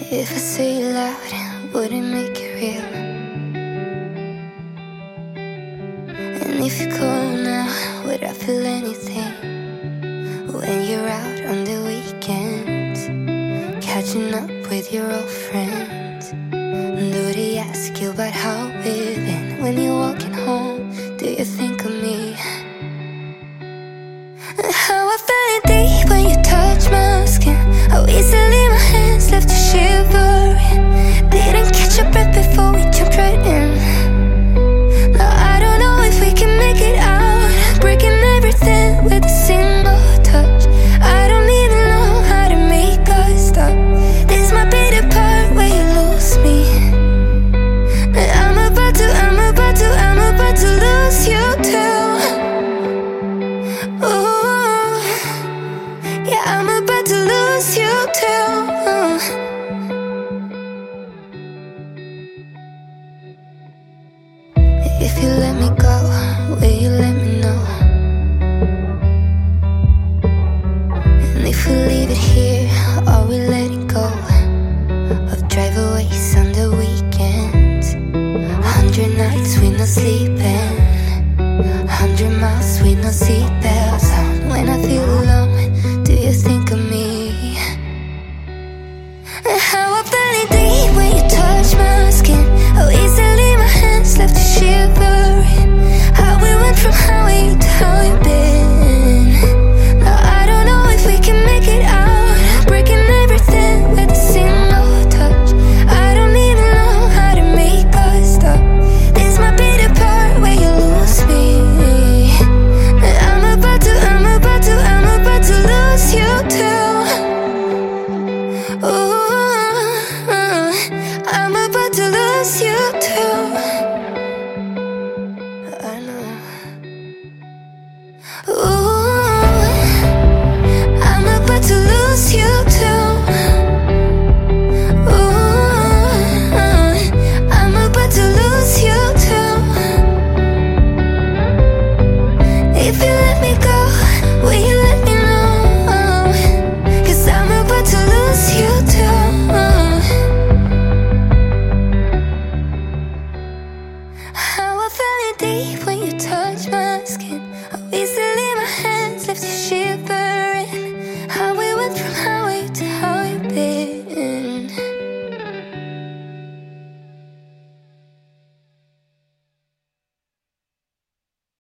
If I say it loud, would it make it real? And if you call now, would I feel anything? When you're out on the weekends, catching up with your old friends. Do they ask you about how we've been? When you're walking home, do you think yeah, I'm about to lose you too. If you let me go, will you let me know? And if we leave it here, are we letting go of driveaways on the weekends? Hundred nights with no sleeping. Hundred miles with no seatbelts Deep when you touch my skin.